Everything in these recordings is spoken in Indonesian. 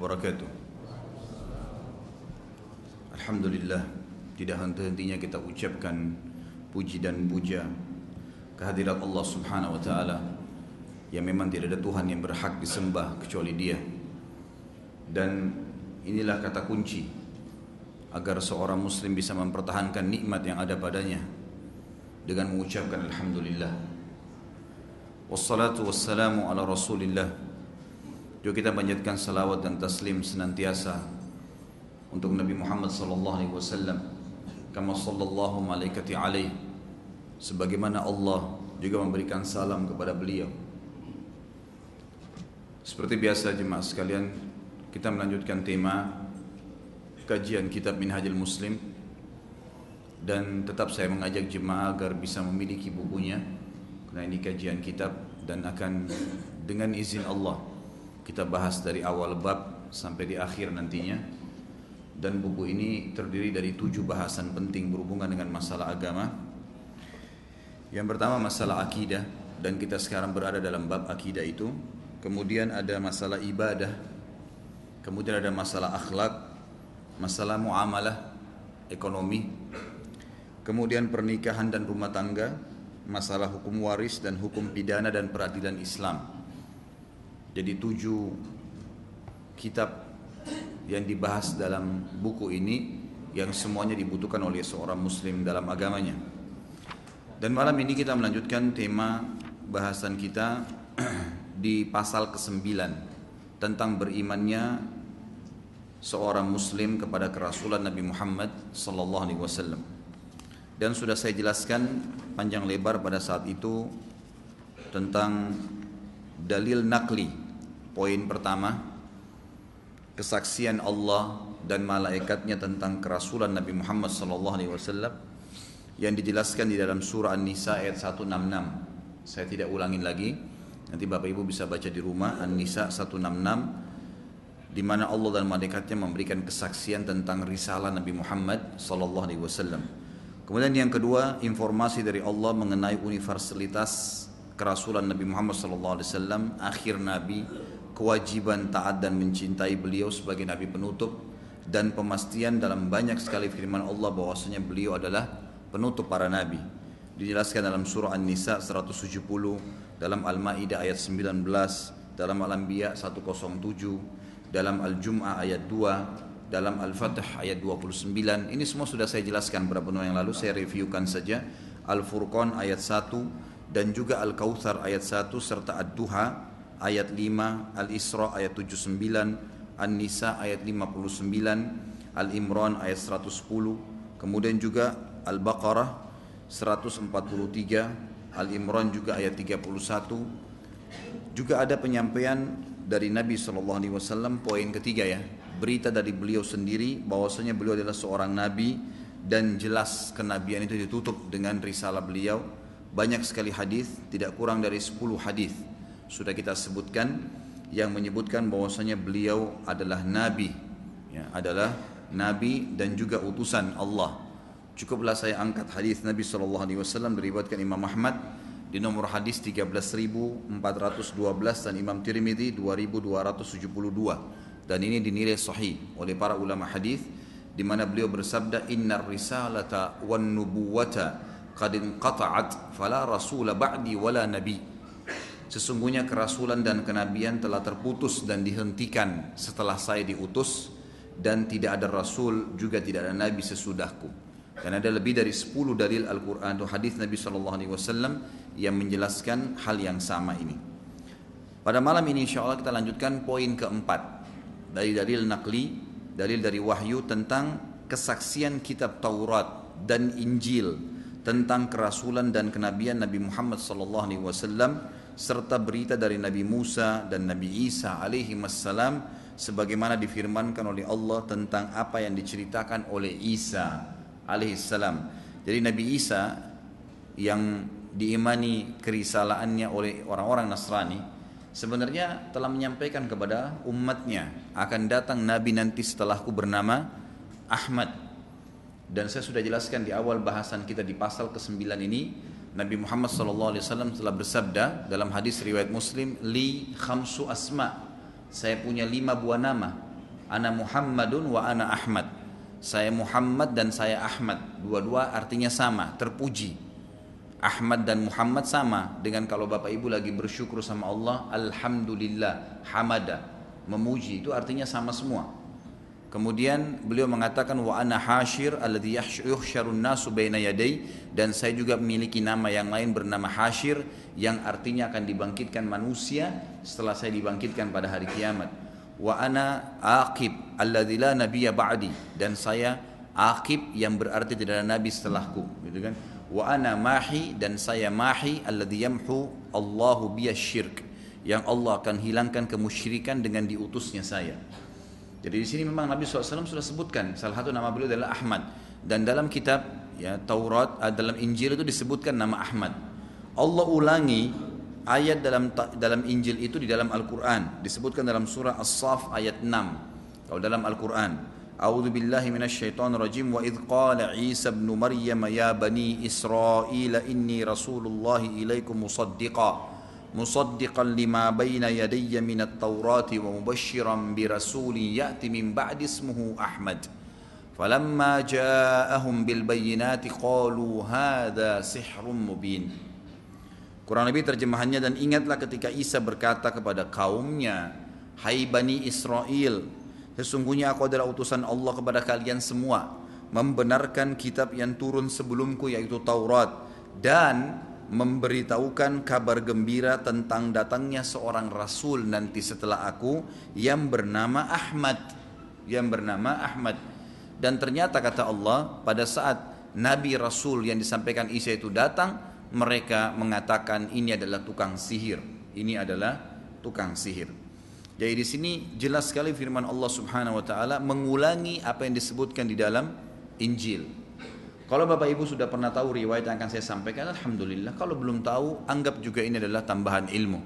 wabarakatuh. Alhamdulillah Tidak henti-hentinya kita ucapkan Puji dan puja Kehadirat Allah subhanahu wa ta'ala Yang memang tidak ada Tuhan yang berhak disembah Kecuali dia. Dan inilah kata kunci Agar seorang muslim bisa mempertahankan nikmat yang ada padanya Dengan mengucapkan Alhamdulillah. Wassalatu wassalamu ala rasulillah juga kita panjatkan salawat dan taslim senantiasa untuk Nabi Muhammad sallallahu alaihi wasallam. Kama sallallahu malaikati alaih. Sebagaimana Allah juga memberikan salam kepada beliau. Seperti biasa jemaah sekalian, kita melanjutkan tema kajian kitab Minhajul Muslim. Dan tetap saya mengajak jemaah agar bisa memiliki bukunya. Karena ini kajian kitab dan akan dengan izin Allah kita bahas dari awal bab sampai di akhir nantinya. Dan buku ini terdiri dari tujuh bahasan penting berhubungan dengan masalah agama. Yang pertama masalah akidah. Dan kita sekarang berada dalam bab akidah itu. Kemudian ada masalah ibadah. Kemudian ada masalah akhlak. Masalah muamalah ekonomi. Kemudian pernikahan dan rumah tangga. Masalah hukum waris dan hukum pidana dan peradilan Islam jadi tujuh kitab yang dibahas dalam buku ini yang semuanya dibutuhkan oleh seorang muslim dalam agamanya. Dan malam ini kita melanjutkan tema bahasan kita di pasal ke-9 tentang berimannya seorang muslim kepada kerasulan Nabi Muhammad sallallahu alaihi wasallam. Dan sudah saya jelaskan panjang lebar pada saat itu tentang dalil nakli poin pertama kesaksian Allah dan malaikatnya tentang kerasulan Nabi Muhammad wasallam yang dijelaskan di dalam surah An-Nisa ayat 166 saya tidak ulangin lagi nanti Bapak Ibu bisa baca di rumah An-Nisa 166 di mana Allah dan malaikatnya memberikan kesaksian tentang risalah Nabi Muhammad wasallam. Kemudian yang kedua, informasi dari Allah mengenai universalitas kerasulan Nabi Muhammad SAW, akhir Nabi, kewajiban taat dan mencintai beliau sebagai Nabi penutup dan pemastian dalam banyak sekali firman Allah bahwasanya beliau adalah penutup para Nabi. Dijelaskan dalam surah An-Nisa 170, dalam Al-Ma'idah ayat 19, dalam Al-Anbiya 107, dalam Al-Jum'ah ayat 2, dalam Al-Fatih ayat 29. Ini semua sudah saya jelaskan beberapa bulan yang lalu, saya reviewkan saja. Al-Furqan ayat 1, dan juga Al-Kautsar ayat 1 serta Ad-Duha ayat 5, Al-Isra ayat 79, An-Nisa ayat 59, Al-Imran ayat 110, kemudian juga Al-Baqarah 143, Al-Imran juga ayat 31. Juga ada penyampaian dari Nabi SAW poin ketiga ya, berita dari beliau sendiri bahwasanya beliau adalah seorang nabi dan jelas kenabian itu ditutup dengan risalah beliau. Banyak sekali hadis, tidak kurang dari 10 hadis sudah kita sebutkan yang menyebutkan bahwasanya beliau adalah nabi, ya, adalah nabi dan juga utusan Allah. Cukuplah saya angkat hadis Nabi sallallahu alaihi wasallam diriwayatkan Imam Ahmad di nomor hadis 13412 dan Imam Tirmidzi 2272 dan ini dinilai sahih oleh para ulama hadis di mana beliau bersabda innar risalata wan nubuwata qad inqata'at fala rasula ba'di wala nabi sesungguhnya kerasulan dan kenabian telah terputus dan dihentikan setelah saya diutus dan tidak ada rasul juga tidak ada nabi sesudahku dan ada lebih dari 10 dalil Al-Quran atau hadis Nabi SAW yang menjelaskan hal yang sama ini. Pada malam ini insya Allah kita lanjutkan poin keempat dari dalil nakli, dalil dari wahyu tentang kesaksian kitab Taurat dan Injil tentang kerasulan dan kenabian Nabi Muhammad sallallahu alaihi wasallam serta berita dari Nabi Musa dan Nabi Isa alaihi wassalam sebagaimana difirmankan oleh Allah tentang apa yang diceritakan oleh Isa alaihi salam. Jadi Nabi Isa yang diimani kerisalaannya oleh orang-orang Nasrani sebenarnya telah menyampaikan kepada umatnya akan datang nabi nanti setelahku bernama Ahmad dan saya sudah jelaskan di awal bahasan kita di pasal ke-9 ini Nabi Muhammad SAW telah bersabda dalam hadis riwayat Muslim li khamsu asma saya punya lima buah nama Ana Muhammadun wa ana Ahmad. Saya Muhammad dan saya Ahmad. Dua-dua artinya sama, terpuji. Ahmad dan Muhammad sama dengan kalau Bapak Ibu lagi bersyukur sama Allah, alhamdulillah, hamada, memuji itu artinya sama semua. Kemudian beliau mengatakan wa ana hashir alladhi yuhsyarun nasu baina dan saya juga memiliki nama yang lain bernama hashir yang artinya akan dibangkitkan manusia setelah saya dibangkitkan pada hari kiamat. Wa ana aqib alladhi la nabiyya ba'di dan saya aqib yang berarti tidak ada nabi setelahku gitu kan. Wa ana mahi dan saya mahi alladhi yamhu Allahu biyasyirk yang Allah akan hilangkan kemusyrikan dengan diutusnya saya. Jadi di sini memang Nabi SAW sudah sebutkan salah satu nama beliau adalah Ahmad dan dalam kitab ya Taurat eh, dalam Injil itu disebutkan nama Ahmad. Allah ulangi ayat dalam dalam Injil itu di dalam Al-Qur'an disebutkan dalam surah As-Saff ayat 6. Kalau dalam Al-Qur'an A'udzu billahi minasyaitonir rajim wa idz qala Isa ibn Maryam ya bani Israil inni rasulullah ilaikum musaddiqan مصدقا لما بين يدي من التوراة ومبشرا برسول يأتي من بعد اسمه أحمد فلما جاءهم بالبينات قالوا هذا سحر مبين Kurang lebih terjemahannya dan ingatlah ketika Isa berkata kepada kaumnya Hai Bani Israel Sesungguhnya aku adalah utusan Allah kepada kalian semua Membenarkan kitab yang turun sebelumku yaitu Taurat Dan memberitahukan kabar gembira tentang datangnya seorang rasul nanti setelah aku yang bernama Ahmad. Yang bernama Ahmad. Dan ternyata kata Allah pada saat nabi rasul yang disampaikan Isa itu datang mereka mengatakan ini adalah tukang sihir. Ini adalah tukang sihir. Jadi di sini jelas sekali firman Allah Subhanahu wa taala mengulangi apa yang disebutkan di dalam Injil kalau Bapak Ibu sudah pernah tahu riwayat yang akan saya sampaikan, Alhamdulillah. Kalau belum tahu, anggap juga ini adalah tambahan ilmu.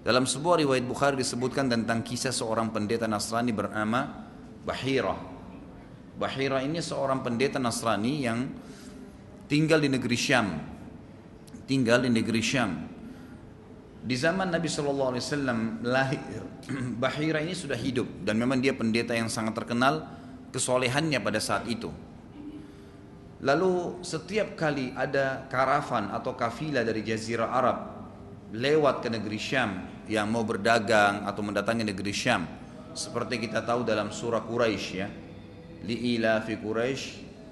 Dalam sebuah riwayat Bukhari disebutkan tentang kisah seorang pendeta Nasrani bernama Bahira. Bahira ini seorang pendeta Nasrani yang tinggal di negeri Syam. Tinggal di negeri Syam. Di zaman Nabi SAW lahir, Bahira ini sudah hidup dan memang dia pendeta yang sangat terkenal kesolehannya pada saat itu. Lalu setiap kali ada karavan atau kafilah dari Jazirah Arab lewat ke negeri Syam yang mau berdagang atau mendatangi negeri Syam seperti kita tahu dalam surah Quraisy ya li fi Quraisy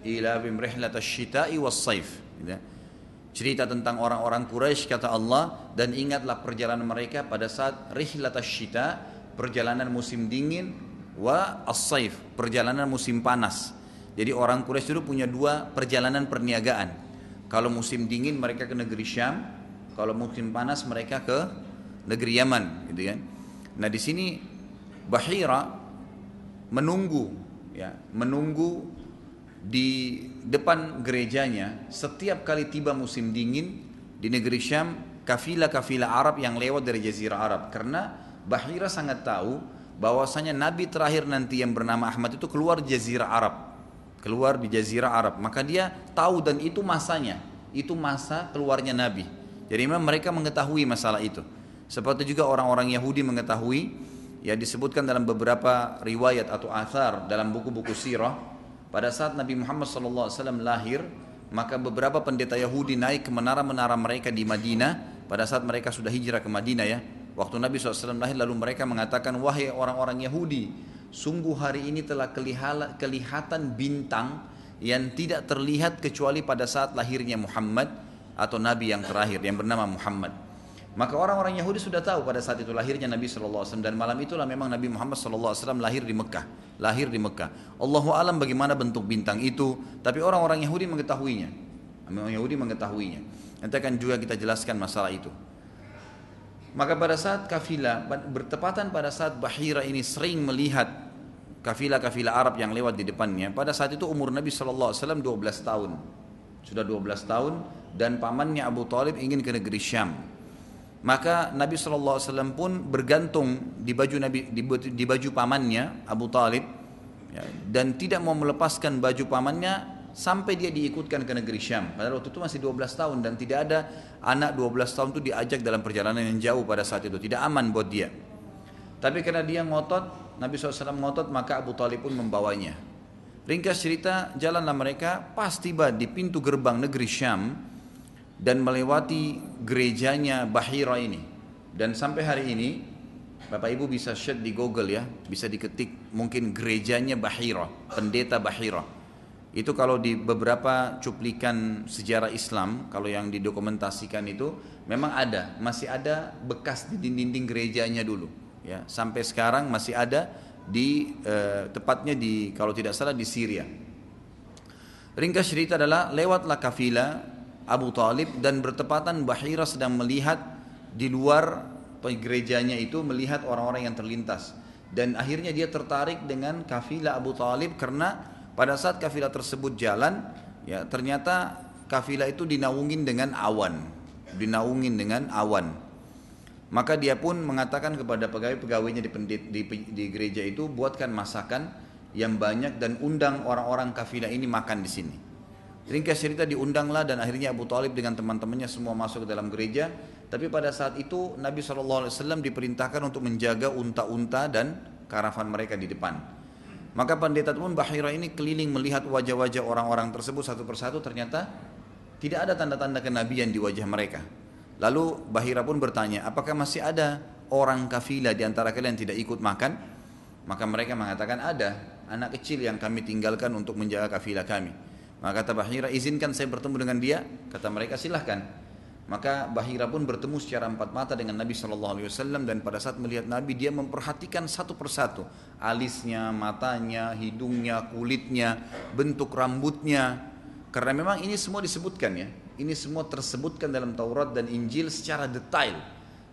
ilafim rihlat asy-syita'i was-saif. Ya. cerita tentang orang-orang Quraisy kata Allah dan ingatlah perjalanan mereka pada saat rihlat asy-syita perjalanan musim dingin wa as-saif perjalanan musim panas jadi orang Quraisy dulu punya dua perjalanan perniagaan. Kalau musim dingin mereka ke negeri Syam, kalau musim panas mereka ke negeri Yaman, gitu kan. Nah, di sini Bahira menunggu ya, menunggu di depan gerejanya setiap kali tiba musim dingin di negeri Syam kafilah-kafilah Arab yang lewat dari jazirah Arab karena Bahira sangat tahu bahwasanya nabi terakhir nanti yang bernama Ahmad itu keluar jazirah Arab keluar di jazirah Arab. Maka dia tahu dan itu masanya. Itu masa keluarnya Nabi. Jadi memang mereka mengetahui masalah itu. Seperti juga orang-orang Yahudi mengetahui ya disebutkan dalam beberapa riwayat atau athar dalam buku-buku sirah pada saat Nabi Muhammad SAW lahir maka beberapa pendeta Yahudi naik ke menara-menara mereka di Madinah. Pada saat mereka sudah hijrah ke Madinah ya waktu Nabi SAW lahir lalu mereka mengatakan wahai orang-orang Yahudi sungguh hari ini telah kelihatan bintang yang tidak terlihat kecuali pada saat lahirnya Muhammad atau Nabi yang terakhir yang bernama Muhammad. Maka orang-orang Yahudi sudah tahu pada saat itu lahirnya Nabi SAW dan malam itulah memang Nabi Muhammad SAW lahir di Mekah. Lahir di Mekah. Allahu alam bagaimana bentuk bintang itu, tapi orang-orang Yahudi mengetahuinya. Orang Yahudi mengetahuinya. Nanti akan juga kita jelaskan masalah itu. Maka pada saat kafilah bertepatan pada saat Bahira ini sering melihat kafilah-kafilah Arab yang lewat di depannya. Pada saat itu umur Nabi SAW 12 tahun. Sudah 12 tahun dan pamannya Abu Talib ingin ke negeri Syam. Maka Nabi SAW pun bergantung di baju Nabi di, di baju pamannya Abu Talib ya, dan tidak mau melepaskan baju pamannya sampai dia diikutkan ke negeri Syam. Pada waktu itu masih 12 tahun dan tidak ada anak 12 tahun itu diajak dalam perjalanan yang jauh pada saat itu. Tidak aman buat dia. Tapi karena dia ngotot, Nabi SAW ngotot maka Abu Talib pun membawanya. Ringkas cerita, jalanlah mereka pas tiba di pintu gerbang negeri Syam dan melewati gerejanya Bahira ini. Dan sampai hari ini, Bapak Ibu bisa search di Google ya, bisa diketik mungkin gerejanya Bahira, pendeta Bahira. Itu kalau di beberapa cuplikan sejarah Islam, kalau yang didokumentasikan itu memang ada, masih ada bekas di dinding-dinding gerejanya dulu. Ya, sampai sekarang masih ada di eh, tepatnya di kalau tidak salah di Syria. Ringkas cerita adalah lewatlah kafilah Abu Talib dan bertepatan Bahira sedang melihat di luar gerejanya itu melihat orang-orang yang terlintas. Dan akhirnya dia tertarik dengan kafilah Abu Talib karena pada saat kafilah tersebut jalan ya ternyata kafilah itu dinaungin dengan awan. Dinaungin dengan awan maka dia pun mengatakan kepada pegawai-pegawainya di, di, di gereja itu buatkan masakan yang banyak dan undang orang-orang kafilah ini makan di sini. Ringkas cerita diundanglah dan akhirnya Abu Talib dengan teman-temannya semua masuk ke dalam gereja. Tapi pada saat itu Nabi SAW diperintahkan untuk menjaga unta-unta dan karavan mereka di depan. Maka pendeta pun Bahira ini keliling melihat wajah-wajah orang-orang tersebut satu persatu ternyata tidak ada tanda-tanda kenabian di wajah mereka. Lalu Bahira pun bertanya, apakah masih ada orang kafilah di antara kalian tidak ikut makan? Maka mereka mengatakan ada, anak kecil yang kami tinggalkan untuk menjaga kafilah kami. Maka kata Bahira, izinkan saya bertemu dengan dia. Kata mereka, silahkan. Maka Bahira pun bertemu secara empat mata dengan Nabi Shallallahu Alaihi Wasallam dan pada saat melihat Nabi dia memperhatikan satu persatu alisnya, matanya, hidungnya, kulitnya, bentuk rambutnya. Karena memang ini semua disebutkan ya. Ini semua tersebutkan dalam Taurat dan Injil secara detail.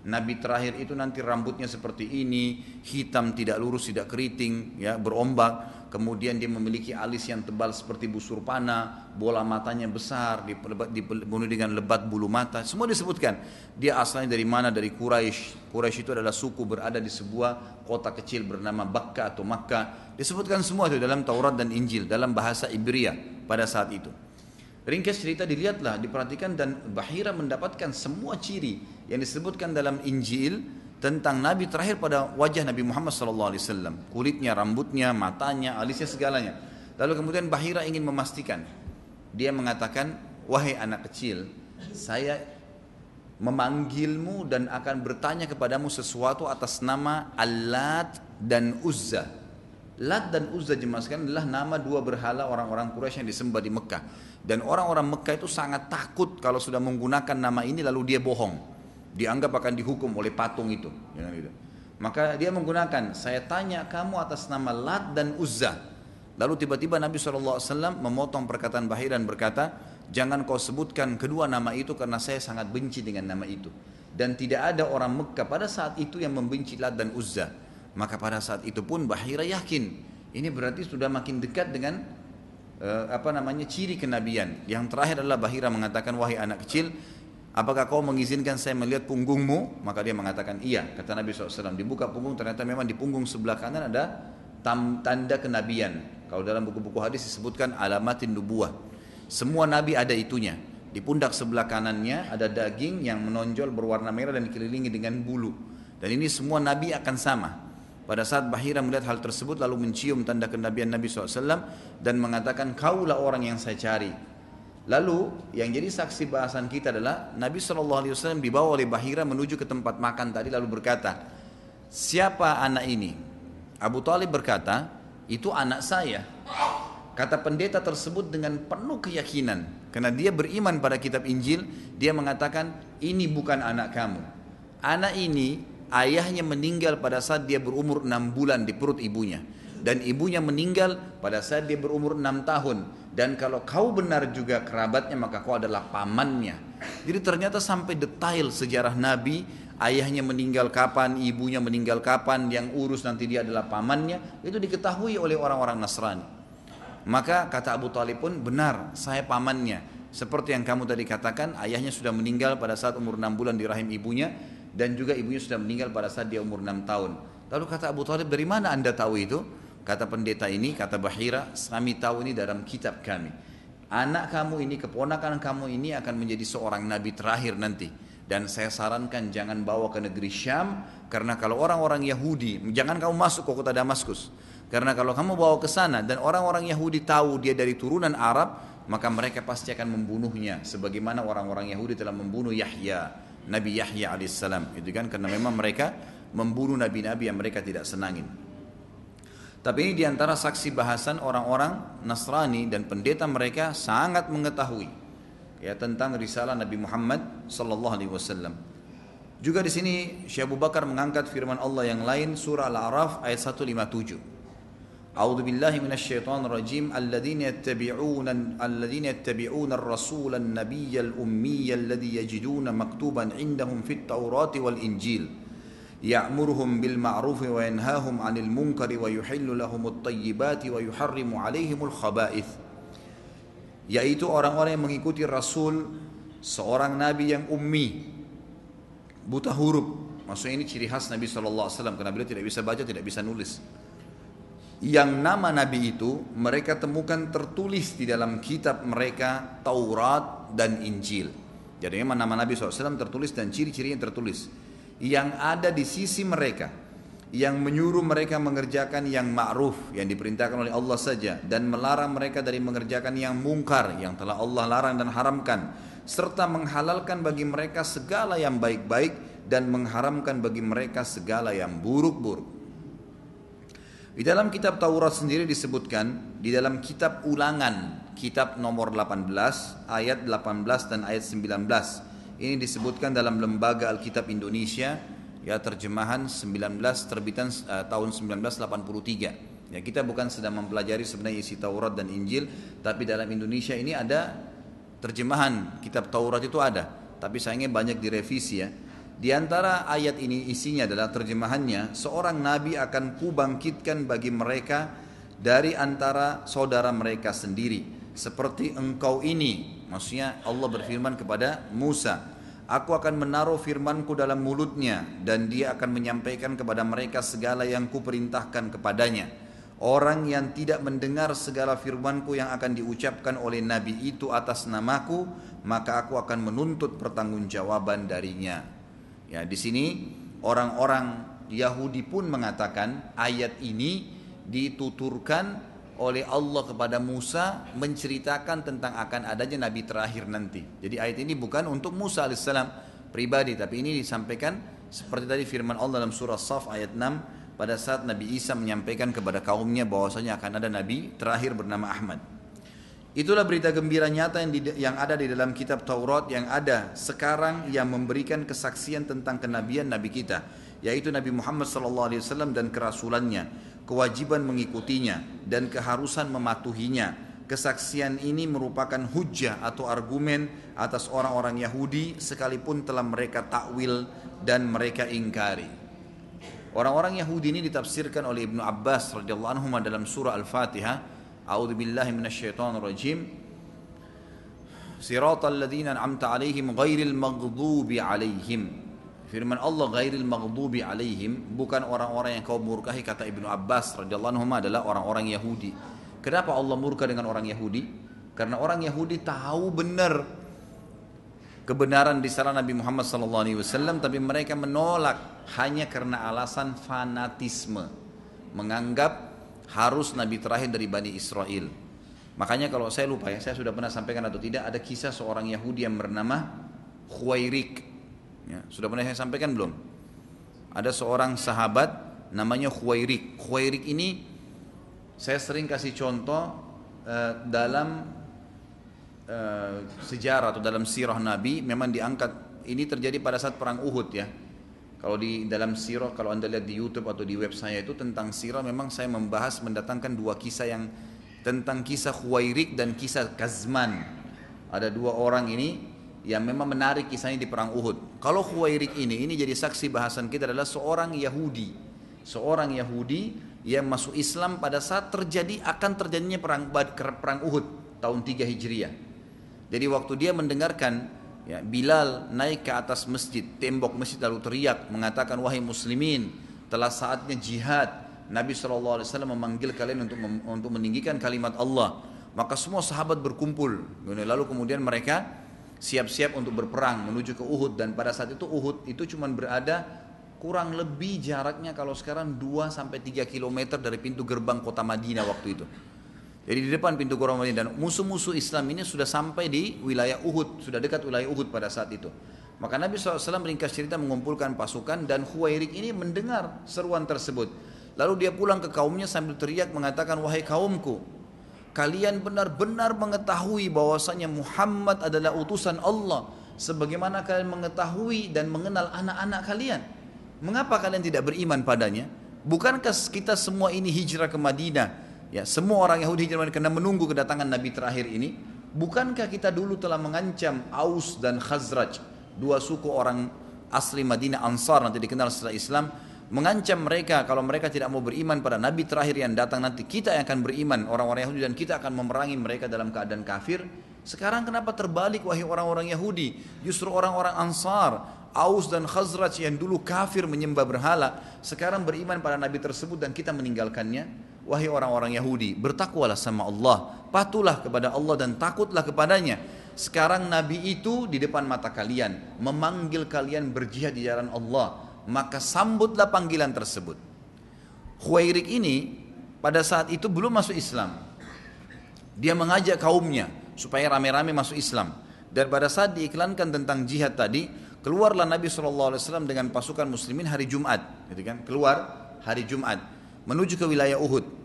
Nabi terakhir itu nanti rambutnya seperti ini, hitam tidak lurus, tidak keriting, ya berombak. Kemudian dia memiliki alis yang tebal seperti busur panah, bola matanya besar, dibunuh dengan lebat bulu mata. Semua disebutkan. Dia asalnya dari mana? Dari Quraisy. Quraisy itu adalah suku berada di sebuah kota kecil bernama Bakka atau Makkah. Disebutkan semua itu dalam Taurat dan Injil dalam bahasa Ibria pada saat itu. Ringkas cerita dilihatlah, diperhatikan dan Bahira mendapatkan semua ciri yang disebutkan dalam Injil tentang Nabi terakhir pada wajah Nabi Muhammad SAW. Kulitnya, rambutnya, matanya, alisnya, segalanya. Lalu kemudian Bahira ingin memastikan. Dia mengatakan, wahai anak kecil, saya memanggilmu dan akan bertanya kepadamu sesuatu atas nama Allat dan Uzza. Lat dan Uzza jemaskan adalah nama dua berhala orang-orang Quraisy yang disembah di Mekah. Dan orang-orang Mekah itu sangat takut kalau sudah menggunakan nama ini lalu dia bohong. Dianggap akan dihukum oleh patung itu. gitu. Maka dia menggunakan, saya tanya kamu atas nama Lat dan Uzza. Lalu tiba-tiba Nabi SAW memotong perkataan Bahir dan berkata, jangan kau sebutkan kedua nama itu karena saya sangat benci dengan nama itu. Dan tidak ada orang Mekah pada saat itu yang membenci Lat dan Uzza. Maka pada saat itu pun Bahira yakin, ini berarti sudah makin dekat dengan uh, apa namanya ciri kenabian. Yang terakhir adalah Bahira mengatakan wahai anak kecil, apakah kau mengizinkan saya melihat punggungmu? Maka dia mengatakan iya. Kata Nabi SAW dibuka punggung ternyata memang di punggung sebelah kanan ada tanda kenabian. Kalau dalam buku-buku hadis disebutkan alamatin nubuah. Semua nabi ada itunya. Di pundak sebelah kanannya ada daging yang menonjol berwarna merah dan dikelilingi dengan bulu. Dan ini semua nabi akan sama. Pada saat Bahira melihat hal tersebut lalu mencium tanda kenabian Nabi SAW dan mengatakan kaulah orang yang saya cari. Lalu yang jadi saksi bahasan kita adalah Nabi SAW dibawa oleh Bahira menuju ke tempat makan tadi lalu berkata, siapa anak ini? Abu Talib berkata, itu anak saya. Kata pendeta tersebut dengan penuh keyakinan karena dia beriman pada kitab Injil, dia mengatakan ini bukan anak kamu. Anak ini ayahnya meninggal pada saat dia berumur enam bulan di perut ibunya. Dan ibunya meninggal pada saat dia berumur enam tahun. Dan kalau kau benar juga kerabatnya maka kau adalah pamannya. Jadi ternyata sampai detail sejarah Nabi ayahnya meninggal kapan ibunya meninggal kapan yang urus nanti dia adalah pamannya itu diketahui oleh orang-orang Nasrani. Maka kata Abu Talib pun benar saya pamannya. Seperti yang kamu tadi katakan ayahnya sudah meninggal pada saat umur enam bulan di rahim ibunya dan juga ibunya sudah meninggal pada saat dia umur 6 tahun. Lalu kata Abu Talib, dari mana anda tahu itu? Kata pendeta ini, kata Bahira, kami tahu ini dalam kitab kami. Anak kamu ini, keponakan kamu ini akan menjadi seorang nabi terakhir nanti. Dan saya sarankan jangan bawa ke negeri Syam karena kalau orang-orang Yahudi, jangan kamu masuk ke kota Damaskus. Karena kalau kamu bawa ke sana dan orang-orang Yahudi tahu dia dari turunan Arab, maka mereka pasti akan membunuhnya sebagaimana orang-orang Yahudi telah membunuh Yahya, Nabi Yahya alaihissalam. Itu kan karena memang mereka membunuh nabi-nabi yang mereka tidak senangin. Tapi ini di antara saksi bahasan orang-orang Nasrani dan pendeta mereka sangat mengetahui ya tentang risalah Nabi Muhammad sallallahu alaihi wasallam. Juga di sini Syekh Abu Bakar mengangkat firman Allah yang lain surah Al-A'raf ayat 157. Alladzina yattabi'una alladzina yattabi'una ar-rasula an-nabiyyal ummiyya alladhi yajiduna maktuban 'indahum fit Taurati wal Injil. Ya'muruhum bil ma'ruf wa yanhahum 'anil munkari wa yuhillu lahumut tayyibati wa yuharrimu 'alaihimul khaba'ith. Yaitu orang-orang yang mengikuti Rasul seorang Nabi yang ummi. Buta huruf. Maksudnya ini ciri khas Nabi SAW karena beliau tidak bisa baca tidak bisa nulis yang nama Nabi itu mereka temukan tertulis di dalam kitab mereka Taurat dan Injil jadi memang nama Nabi SAW tertulis dan ciri-cirinya tertulis yang ada di sisi mereka yang menyuruh mereka mengerjakan yang ma'ruf yang diperintahkan oleh Allah saja dan melarang mereka dari mengerjakan yang mungkar yang telah Allah larang dan haramkan serta menghalalkan bagi mereka segala yang baik-baik dan mengharamkan bagi mereka segala yang buruk-buruk. Di dalam kitab Taurat sendiri disebutkan di dalam kitab Ulangan kitab nomor 18 ayat 18 dan ayat 19 ini disebutkan dalam lembaga Alkitab Indonesia ya terjemahan 19 terbitan uh, tahun 1983 ya kita bukan sedang mempelajari sebenarnya isi Taurat dan Injil tapi dalam Indonesia ini ada terjemahan kitab Taurat itu ada tapi sayangnya banyak direvisi ya di antara ayat ini isinya adalah terjemahannya seorang nabi akan kubangkitkan bagi mereka dari antara saudara mereka sendiri seperti engkau ini maksudnya Allah berfirman kepada Musa Aku akan menaruh firmanku dalam mulutnya dan dia akan menyampaikan kepada mereka segala yang kuperintahkan kepadanya. Orang yang tidak mendengar segala firmanku yang akan diucapkan oleh Nabi itu atas namaku, maka aku akan menuntut pertanggungjawaban darinya. Ya, di sini orang-orang Yahudi pun mengatakan ayat ini dituturkan oleh Allah kepada Musa menceritakan tentang akan adanya nabi terakhir nanti. Jadi ayat ini bukan untuk Musa alaihissalam pribadi, tapi ini disampaikan seperti tadi firman Allah dalam surah Saf ayat 6 pada saat Nabi Isa menyampaikan kepada kaumnya bahwasanya akan ada nabi terakhir bernama Ahmad. Itulah berita gembira nyata yang, di, yang ada di dalam kitab Taurat yang ada sekarang yang memberikan kesaksian tentang kenabian Nabi kita, yaitu Nabi Muhammad SAW dan kerasulannya kewajiban mengikutinya dan keharusan mematuhinya. Kesaksian ini merupakan hujah atau argumen atas orang-orang Yahudi sekalipun telah mereka takwil dan mereka ingkari. Orang-orang Yahudi ini ditafsirkan oleh Ibnu Abbas radhiyallahu anhu dalam surah Al-Fatihah. A'udzu billahi minasyaitonir rajim. Siratal ladzina an'amta 'alaihim ghairil maghdubi 'alaihim Firman Allah ghairil maghdubi alaihim bukan orang-orang yang kau murkahi kata Ibnu Abbas radhiyallahu anhu adalah orang-orang Yahudi. Kenapa Allah murka dengan orang Yahudi? Karena orang Yahudi tahu benar kebenaran di salah Nabi Muhammad SAW tapi mereka menolak hanya karena alasan fanatisme menganggap harus Nabi terakhir dari Bani Israel makanya kalau saya lupa ya saya sudah pernah sampaikan atau tidak ada kisah seorang Yahudi yang bernama Khuwairik Ya, sudah pernah saya sampaikan belum? Ada seorang sahabat namanya Khuwairik. Khuwairik ini saya sering kasih contoh uh, dalam uh, sejarah atau dalam sirah Nabi memang diangkat ini terjadi pada saat perang Uhud ya. Kalau di dalam sirah kalau Anda lihat di YouTube atau di web saya itu tentang sirah memang saya membahas mendatangkan dua kisah yang tentang kisah Khuwairik dan kisah Kazman. Ada dua orang ini yang memang menarik kisahnya di perang Uhud. Kalau Khuwairik ini, ini jadi saksi bahasan kita adalah seorang Yahudi. Seorang Yahudi yang masuk Islam pada saat terjadi akan terjadinya perang perang Uhud tahun 3 Hijriah. Jadi waktu dia mendengarkan ya, Bilal naik ke atas masjid, tembok masjid lalu teriak mengatakan wahai muslimin, telah saatnya jihad. Nabi SAW memanggil kalian untuk untuk meninggikan kalimat Allah. Maka semua sahabat berkumpul. Lalu kemudian mereka siap-siap untuk berperang menuju ke Uhud dan pada saat itu Uhud itu cuma berada kurang lebih jaraknya kalau sekarang 2 sampai 3 km dari pintu gerbang kota Madinah waktu itu. Jadi di depan pintu gerbang Madinah dan musuh-musuh Islam ini sudah sampai di wilayah Uhud, sudah dekat wilayah Uhud pada saat itu. Maka Nabi SAW ringkas cerita mengumpulkan pasukan dan Huwairik ini mendengar seruan tersebut. Lalu dia pulang ke kaumnya sambil teriak mengatakan, wahai kaumku, kalian benar-benar mengetahui bahwasanya Muhammad adalah utusan Allah. Sebagaimana kalian mengetahui dan mengenal anak-anak kalian. Mengapa kalian tidak beriman padanya? Bukankah kita semua ini hijrah ke Madinah ya semua orang Yahudi hijrah karena menunggu kedatangan Nabi terakhir ini. Bukankah kita dulu telah mengancam Aus dan Khazraj dua suku orang asli Madinah Ansar nanti dikenal setelah Islam mengancam mereka kalau mereka tidak mau beriman pada nabi terakhir yang datang nanti? Kita yang akan beriman orang-orang Yahudi dan kita akan memerangi mereka dalam keadaan kafir. Sekarang kenapa terbalik wahai orang-orang Yahudi? Justru orang-orang Ansar Aus dan Khazraj yang dulu kafir menyembah berhala sekarang beriman pada nabi tersebut dan kita meninggalkannya wahai orang-orang Yahudi bertakwalah sama Allah patulah kepada Allah dan takutlah kepadanya sekarang nabi itu di depan mata kalian memanggil kalian berjihad di jalan Allah maka sambutlah panggilan tersebut. Khuairik ini pada saat itu belum masuk Islam. Dia mengajak kaumnya supaya rame-rame masuk Islam. Dan pada saat diiklankan tentang jihad tadi, keluarlah Nabi SAW dengan pasukan muslimin hari Jumat. Gitu kan? Keluar hari Jumat menuju ke wilayah Uhud.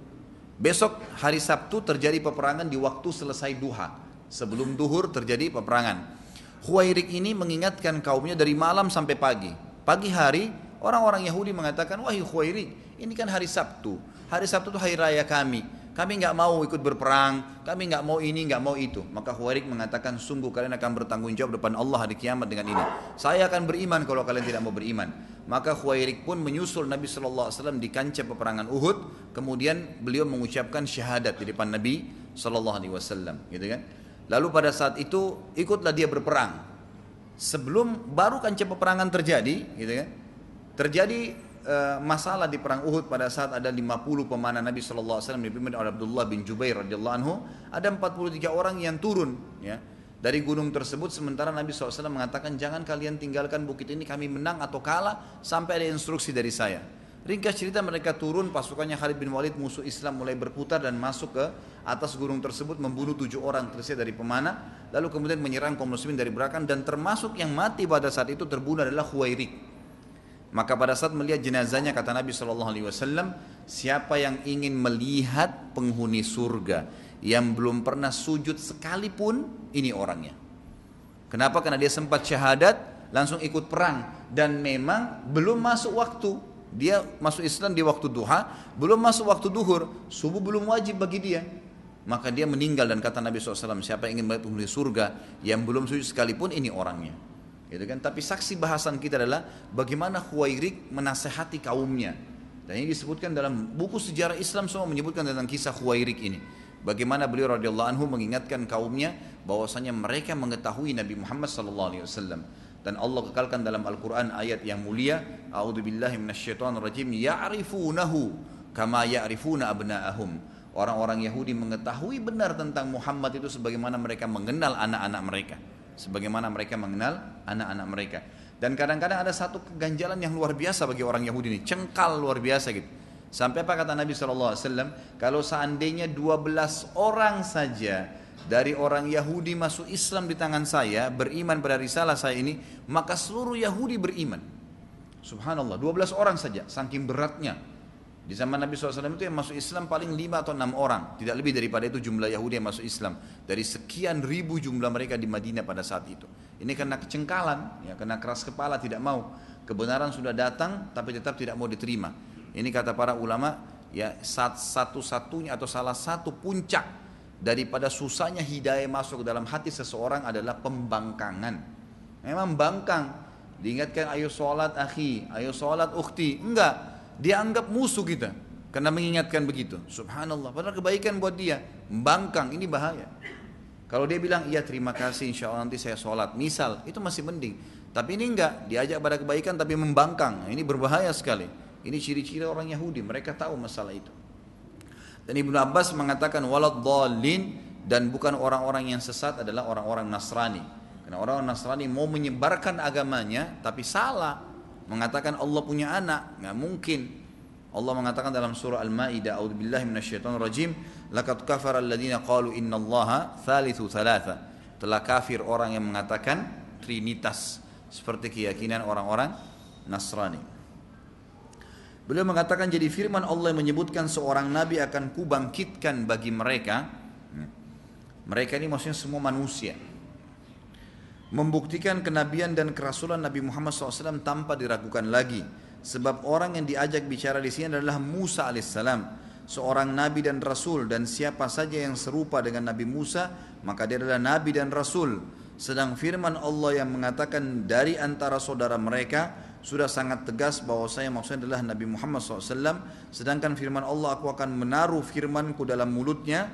Besok hari Sabtu terjadi peperangan di waktu selesai duha. Sebelum duhur terjadi peperangan. Khuairik ini mengingatkan kaumnya dari malam sampai pagi Pagi hari orang-orang Yahudi mengatakan, wahai Khuairid, ini kan hari Sabtu. Hari Sabtu itu hari raya kami. Kami nggak mau ikut berperang, kami nggak mau ini, nggak mau itu. Maka Khuairid mengatakan, sungguh kalian akan bertanggung jawab depan Allah hari kiamat dengan ini. Saya akan beriman kalau kalian tidak mau beriman. Maka Khuairid pun menyusul Nabi SAW di kancah peperangan Uhud. Kemudian beliau mengucapkan syahadat di depan Nabi SAW. Gitu kan? Lalu pada saat itu ikutlah dia berperang sebelum baru kancah peperangan terjadi gitu kan terjadi e, masalah di perang Uhud pada saat ada 50 pemanah Nabi SAW dipimpin oleh Abdullah bin Jubair radhiyallahu anhu ada 43 orang yang turun ya dari gunung tersebut. Sementara Nabi SAW mengatakan jangan kalian tinggalkan bukit ini kami menang atau kalah sampai ada instruksi dari saya. Ringkas cerita mereka turun pasukannya Khalid bin Walid musuh Islam mulai berputar dan masuk ke atas gunung tersebut membunuh tujuh orang tersisa dari pemanah lalu kemudian menyerang kaum muslimin dari belakang dan termasuk yang mati pada saat itu terbunuh adalah Khuwairik maka pada saat melihat jenazahnya kata Nabi SAW siapa yang ingin melihat penghuni surga yang belum pernah sujud sekalipun ini orangnya kenapa karena dia sempat syahadat langsung ikut perang dan memang belum masuk waktu dia masuk Islam di waktu duha, belum masuk waktu duhur, subuh belum wajib bagi dia. Maka dia meninggal dan kata Nabi SAW, siapa yang ingin melihat penghuni surga yang belum sujud sekalipun ini orangnya. Gitu kan? Tapi saksi bahasan kita adalah bagaimana Khuwairik menasehati kaumnya. Dan ini disebutkan dalam buku sejarah Islam semua menyebutkan tentang kisah Khuwairik ini. Bagaimana beliau radhiyallahu anhu mengingatkan kaumnya bahwasanya mereka mengetahui Nabi Muhammad sallallahu alaihi wasallam dan Allah kekalkan dalam Al-Quran ayat yang mulia A'udzubillahi minasyaitonirrajim ya'rifunahu kama ya'rifuna abna'ahum orang-orang Yahudi mengetahui benar tentang Muhammad itu sebagaimana mereka mengenal anak-anak mereka sebagaimana mereka mengenal anak-anak mereka dan kadang-kadang ada satu keganjalan yang luar biasa bagi orang Yahudi ini cengkal luar biasa gitu sampai apa kata Nabi SAW kalau seandainya 12 orang saja dari orang Yahudi masuk Islam di tangan saya, beriman pada risalah saya ini, maka seluruh Yahudi beriman. Subhanallah, 12 orang saja, saking beratnya. Di zaman Nabi SAW itu yang masuk Islam paling 5 atau 6 orang. Tidak lebih daripada itu jumlah Yahudi yang masuk Islam. Dari sekian ribu jumlah mereka di Madinah pada saat itu. Ini karena kecengkalan, ya, karena keras kepala tidak mau. Kebenaran sudah datang tapi tetap tidak mau diterima. Ini kata para ulama, ya satu-satunya atau salah satu puncak daripada susahnya hidayah masuk dalam hati seseorang adalah pembangkangan. Memang bangkang, diingatkan ayo sholat akhi, ayo sholat ukhti, enggak, dia anggap musuh kita karena mengingatkan begitu. Subhanallah, padahal kebaikan buat dia, bangkang ini bahaya. Kalau dia bilang iya terima kasih insya Allah nanti saya sholat, misal itu masih mending. Tapi ini enggak, diajak pada kebaikan tapi membangkang, ini berbahaya sekali. Ini ciri-ciri orang Yahudi, mereka tahu masalah itu. Dan Ibnu Abbas mengatakan walad dhalin dan bukan orang-orang yang sesat adalah orang-orang Nasrani. Karena orang Nasrani mau menyebarkan agamanya tapi salah. Mengatakan Allah punya anak, nggak mungkin. Allah mengatakan dalam surah Al-Maidah, "A'udzubillahi minasyaitonir rajim, laqad kafara alladziina qalu innallaha thalithu thalatha." Telah kafir orang yang mengatakan trinitas seperti keyakinan orang-orang Nasrani. Beliau mengatakan jadi firman Allah yang menyebutkan seorang nabi akan kubangkitkan bagi mereka. Mereka ini maksudnya semua manusia. Membuktikan kenabian dan kerasulan Nabi Muhammad SAW tanpa diragukan lagi. Sebab orang yang diajak bicara di sini adalah Musa alaihissalam, seorang nabi dan rasul dan siapa saja yang serupa dengan Nabi Musa, maka dia adalah nabi dan rasul. Sedang firman Allah yang mengatakan dari antara saudara mereka sudah sangat tegas bahwa saya maksudnya adalah Nabi Muhammad SAW sedangkan firman Allah aku akan menaruh firmanku dalam mulutnya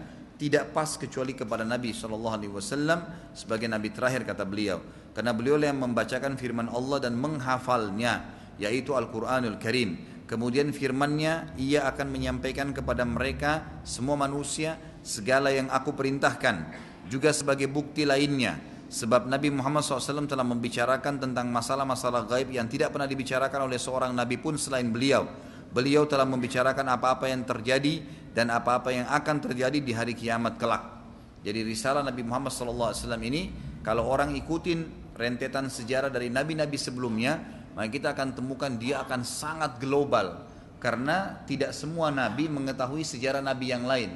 tidak pas kecuali kepada Nabi SAW sebagai Nabi terakhir kata beliau. Karena beliau yang membacakan firman Allah dan menghafalnya yaitu Al-Quranul Karim. Kemudian firmannya ia akan menyampaikan kepada mereka semua manusia segala yang aku perintahkan. Juga sebagai bukti lainnya. Sebab Nabi Muhammad SAW telah membicarakan tentang masalah-masalah gaib yang tidak pernah dibicarakan oleh seorang Nabi pun selain beliau. Beliau telah membicarakan apa-apa yang terjadi dan apa-apa yang akan terjadi di hari kiamat kelak. Jadi risalah Nabi Muhammad SAW ini kalau orang ikutin rentetan sejarah dari nabi-nabi sebelumnya, maka kita akan temukan dia akan sangat global karena tidak semua nabi mengetahui sejarah nabi yang lain.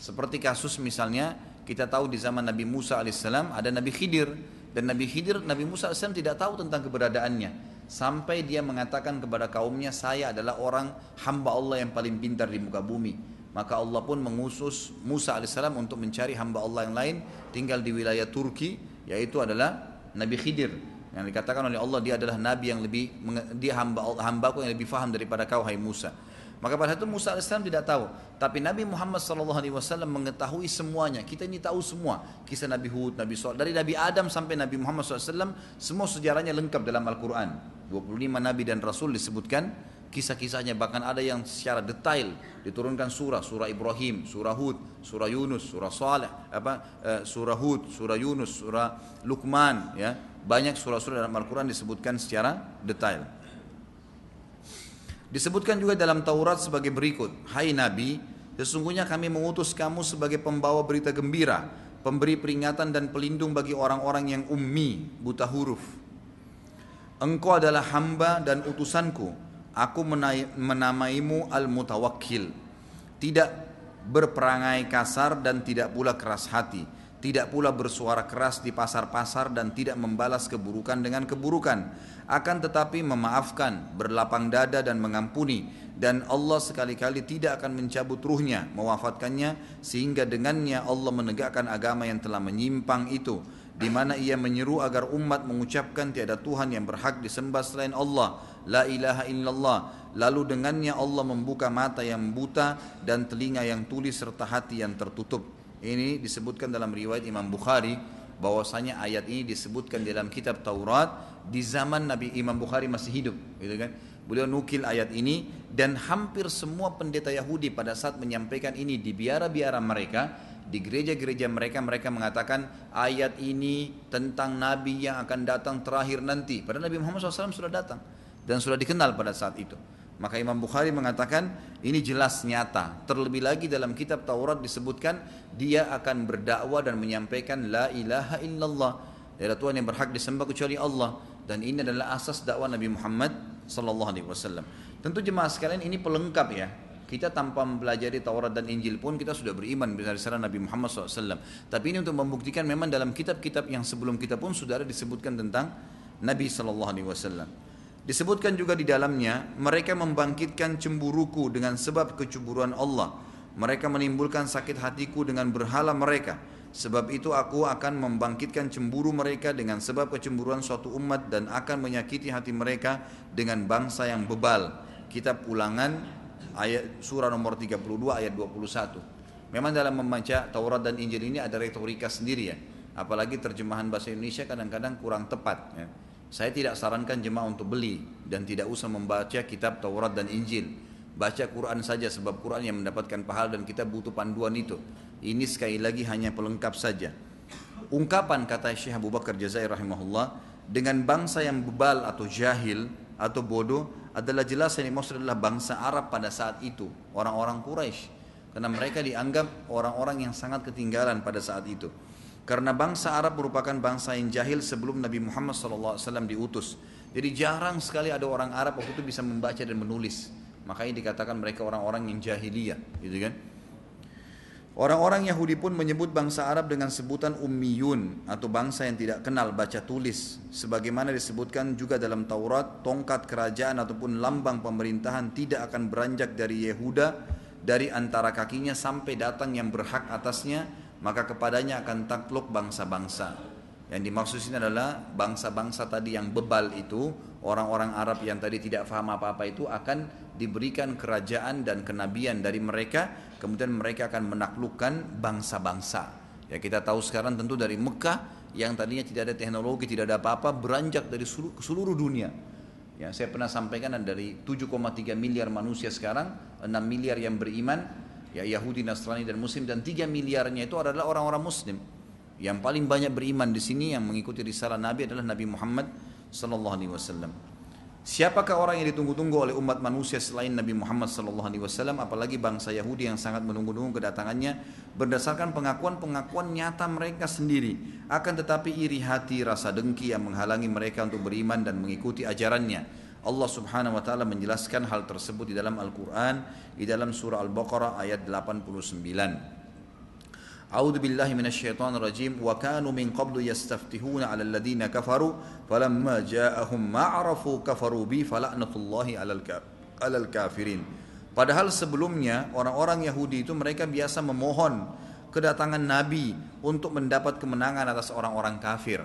Seperti kasus misalnya kita tahu di zaman Nabi Musa alaihissalam ada Nabi Khidir dan Nabi Khidir Nabi Musa alaihissalam tidak tahu tentang keberadaannya sampai dia mengatakan kepada kaumnya saya adalah orang hamba Allah yang paling pintar di muka bumi maka Allah pun mengusus Musa alaihissalam untuk mencari hamba Allah yang lain tinggal di wilayah Turki yaitu adalah Nabi Khidir yang dikatakan oleh Allah dia adalah nabi yang lebih dia hamba hambaku yang lebih faham daripada kau hai Musa maka pada itu Musa AS tidak tahu. Tapi Nabi Muhammad SAW mengetahui semuanya. Kita ini tahu semua. Kisah Nabi Hud, Nabi Sol. Dari Nabi Adam sampai Nabi Muhammad SAW, semua sejarahnya lengkap dalam Al-Quran. 25 Nabi dan Rasul disebutkan kisah-kisahnya. Bahkan ada yang secara detail diturunkan surah. Surah Ibrahim, surah Hud, surah Yunus, surah Saleh, apa, uh, surah Hud, surah Yunus, surah Luqman. Ya. Banyak surah-surah dalam Al-Quran disebutkan secara detail. Disebutkan juga dalam Taurat sebagai berikut. Hai Nabi, sesungguhnya kami mengutus kamu sebagai pembawa berita gembira, pemberi peringatan dan pelindung bagi orang-orang yang ummi, buta huruf. Engkau adalah hamba dan utusanku. Aku menamaimu al-mutawakkil. Tidak berperangai kasar dan tidak pula keras hati tidak pula bersuara keras di pasar-pasar dan tidak membalas keburukan dengan keburukan akan tetapi memaafkan berlapang dada dan mengampuni dan Allah sekali-kali tidak akan mencabut ruhnya mewafatkannya sehingga dengannya Allah menegakkan agama yang telah menyimpang itu di mana ia menyeru agar umat mengucapkan tiada Tuhan yang berhak disembah selain Allah la ilaha illallah lalu dengannya Allah membuka mata yang buta dan telinga yang tuli serta hati yang tertutup ini disebutkan dalam riwayat Imam Bukhari bahwasanya ayat ini disebutkan dalam kitab Taurat di zaman Nabi Imam Bukhari masih hidup, gitu kan? Beliau nukil ayat ini dan hampir semua pendeta Yahudi pada saat menyampaikan ini di biara-biara mereka, di gereja-gereja mereka mereka mengatakan ayat ini tentang nabi yang akan datang terakhir nanti. Padahal Nabi Muhammad SAW sudah datang dan sudah dikenal pada saat itu. Maka Imam Bukhari mengatakan ini jelas nyata. Terlebih lagi dalam kitab Taurat disebutkan dia akan berdakwah dan menyampaikan la ilaha illallah. Tiada Tuhan yang berhak disembah kecuali Allah dan ini adalah asas dakwah Nabi Muhammad sallallahu alaihi wasallam. Tentu jemaah sekalian ini pelengkap ya. Kita tanpa mempelajari Taurat dan Injil pun kita sudah beriman bersama Nabi Muhammad SAW. Tapi ini untuk membuktikan memang dalam kitab-kitab yang sebelum kita pun sudah ada disebutkan tentang Nabi Wasallam. Disebutkan juga di dalamnya, mereka membangkitkan cemburuku dengan sebab kecemburuan Allah. Mereka menimbulkan sakit hatiku dengan berhala mereka. Sebab itu aku akan membangkitkan cemburu mereka dengan sebab kecemburuan suatu umat dan akan menyakiti hati mereka dengan bangsa yang bebal. Kitab ulangan ayat surah nomor 32 ayat 21. Memang dalam membaca Taurat dan Injil ini ada retorika sendiri ya. Apalagi terjemahan bahasa Indonesia kadang-kadang kurang tepat ya. Saya tidak sarankan jemaah untuk beli dan tidak usah membaca kitab Taurat dan Injil. Baca Quran saja sebab Quran yang mendapatkan pahala dan kita butuh panduan itu. Ini sekali lagi hanya pelengkap saja. ungkapan kata Syekh Abu Bakar Jazair rahimahullah dengan bangsa yang bebal atau jahil atau bodoh adalah jelas yang dimaksud adalah bangsa Arab pada saat itu orang-orang Quraisy. Karena mereka dianggap orang-orang yang sangat ketinggalan pada saat itu. Karena bangsa Arab merupakan bangsa yang jahil sebelum Nabi Muhammad SAW diutus. Jadi jarang sekali ada orang Arab waktu itu bisa membaca dan menulis. Makanya dikatakan mereka orang-orang yang jahiliyah gitu kan Orang-orang Yahudi pun menyebut bangsa Arab dengan sebutan ummiyun atau bangsa yang tidak kenal baca tulis. Sebagaimana disebutkan juga dalam Taurat, tongkat kerajaan ataupun lambang pemerintahan tidak akan beranjak dari Yehuda dari antara kakinya sampai datang yang berhak atasnya, maka kepadanya akan takluk bangsa-bangsa. Yang dimaksud ini adalah bangsa-bangsa tadi yang bebal itu, orang-orang Arab yang tadi tidak faham apa-apa itu akan diberikan kerajaan dan kenabian dari mereka, kemudian mereka akan menaklukkan bangsa-bangsa. Ya kita tahu sekarang tentu dari Mekah yang tadinya tidak ada teknologi, tidak ada apa-apa, beranjak dari seluruh, dunia. Ya, saya pernah sampaikan dari 7,3 miliar manusia sekarang, 6 miliar yang beriman, ya Yahudi, Nasrani dan Muslim dan 3 miliarnya itu adalah orang-orang Muslim. Yang paling banyak beriman di sini yang mengikuti risalah Nabi adalah Nabi Muhammad sallallahu alaihi wasallam. Siapakah orang yang ditunggu-tunggu oleh umat manusia selain Nabi Muhammad wasallam apalagi bangsa Yahudi yang sangat menunggu-nunggu kedatangannya berdasarkan pengakuan-pengakuan nyata mereka sendiri? Akan tetapi iri hati rasa dengki yang menghalangi mereka untuk beriman dan mengikuti ajarannya. Allah Subhanahu wa taala menjelaskan hal tersebut di dalam Al-Qur'an di dalam surah Al-Baqarah ayat 89 أعوذ بالله من الشيطان الرجيم وكانوا من قبل يستفتحون على الذين كفروا فلما جاءهم ما عرفوا كفروا بي فلعنة الله على الكافرين Padahal sebelumnya orang-orang Yahudi itu mereka biasa memohon kedatangan nabi untuk mendapat kemenangan atas orang-orang kafir.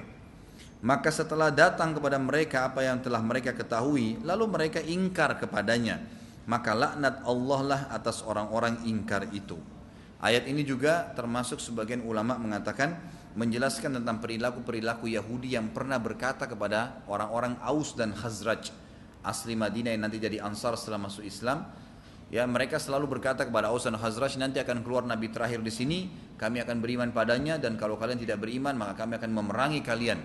Maka setelah datang kepada mereka apa yang telah mereka ketahui, lalu mereka ingkar kepadanya. Maka laknat Allah lah atas orang-orang ingkar itu. Ayat ini juga termasuk sebagian ulama mengatakan menjelaskan tentang perilaku-perilaku Yahudi yang pernah berkata kepada orang-orang Aus dan Khazraj asli Madinah yang nanti jadi Ansar setelah masuk Islam. Ya mereka selalu berkata kepada Aus dan Khazraj nanti akan keluar Nabi terakhir di sini, kami akan beriman padanya dan kalau kalian tidak beriman maka kami akan memerangi kalian.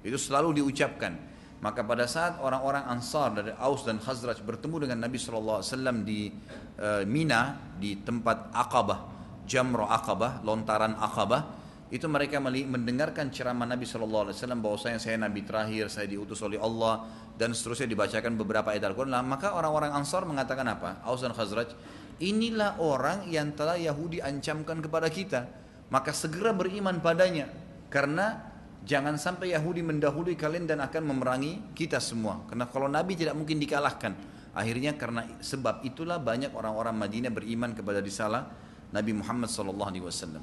Itu selalu diucapkan. Maka pada saat orang-orang Ansar dari Aus dan Khazraj bertemu dengan Nabi SAW di uh, Mina di tempat Aqabah jamro akabah, lontaran akabah, itu mereka mendengarkan ceramah Nabi SAW bahwasanya saya Nabi terakhir, saya diutus oleh Allah dan seterusnya dibacakan beberapa ayat Al-Quran. Maka orang-orang Ansar mengatakan apa? Aus dan Khazraj, inilah orang yang telah Yahudi ancamkan kepada kita. Maka segera beriman padanya. Karena jangan sampai Yahudi mendahului kalian dan akan memerangi kita semua. Karena kalau Nabi tidak mungkin dikalahkan. Akhirnya karena sebab itulah banyak orang-orang Madinah beriman kepada risalah Nabi Muhammad SAW.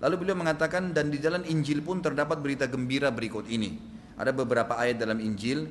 Lalu beliau mengatakan dan di dalam Injil pun terdapat berita gembira berikut ini. Ada beberapa ayat dalam Injil.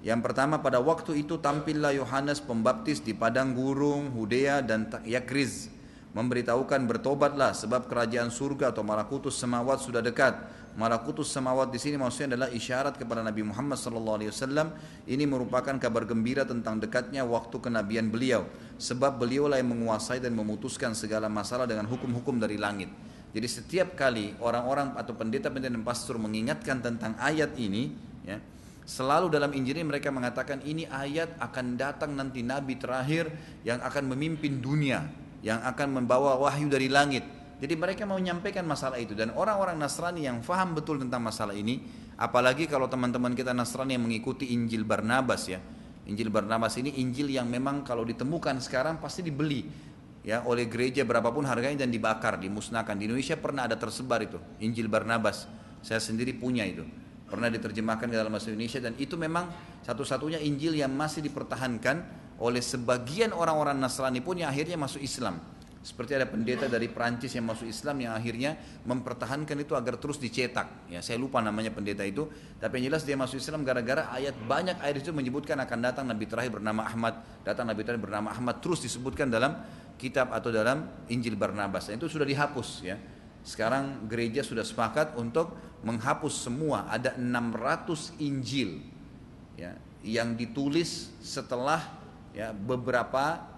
Yang pertama pada waktu itu tampillah Yohanes Pembaptis di padang gurung Hudea dan Yakriz memberitahukan bertobatlah sebab kerajaan surga atau malakutus semawat sudah dekat malakutus samawat di sini maksudnya adalah isyarat kepada Nabi Muhammad wasallam. Ini merupakan kabar gembira tentang dekatnya waktu kenabian beliau. Sebab beliau lah yang menguasai dan memutuskan segala masalah dengan hukum-hukum dari langit. Jadi setiap kali orang-orang atau pendeta-pendeta dan pastor mengingatkan tentang ayat ini ya, selalu dalam Injil mereka mengatakan ini ayat akan datang nanti nabi terakhir yang akan memimpin dunia, yang akan membawa wahyu dari langit jadi mereka mau menyampaikan masalah itu dan orang-orang Nasrani yang faham betul tentang masalah ini, apalagi kalau teman-teman kita Nasrani yang mengikuti Injil Barnabas ya. Injil Barnabas ini Injil yang memang kalau ditemukan sekarang pasti dibeli ya oleh gereja berapapun harganya dan dibakar, dimusnahkan. Di Indonesia pernah ada tersebar itu Injil Barnabas. Saya sendiri punya itu. Pernah diterjemahkan ke dalam bahasa Indonesia dan itu memang satu-satunya Injil yang masih dipertahankan oleh sebagian orang-orang Nasrani pun yang akhirnya masuk Islam. Seperti ada pendeta dari Prancis yang masuk Islam yang akhirnya mempertahankan itu agar terus dicetak. Ya, saya lupa namanya pendeta itu, tapi yang jelas dia masuk Islam gara-gara ayat banyak ayat itu menyebutkan akan datang nabi terakhir bernama Ahmad, datang nabi terakhir bernama Ahmad terus disebutkan dalam kitab atau dalam Injil Barnabas. Dan itu sudah dihapus ya. Sekarang gereja sudah sepakat untuk menghapus semua ada 600 Injil ya yang ditulis setelah ya beberapa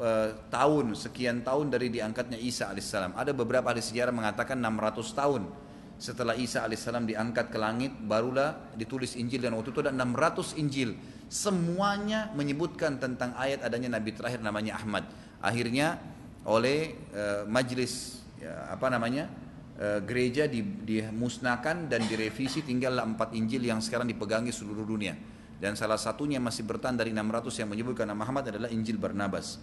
Eh, tahun sekian tahun dari diangkatnya Isa alaihissalam. Ada beberapa ahli sejarah mengatakan 600 tahun setelah Isa alaihissalam diangkat ke langit barulah ditulis Injil dan waktu itu ada 600 Injil. Semuanya menyebutkan tentang ayat adanya nabi terakhir namanya Ahmad. Akhirnya oleh uh, majlis ya, apa namanya uh, gereja di, dimusnahkan dan direvisi tinggallah empat Injil yang sekarang dipegangi seluruh dunia. Dan salah satunya masih bertahan dari 600 yang menyebutkan nama Muhammad adalah Injil Barnabas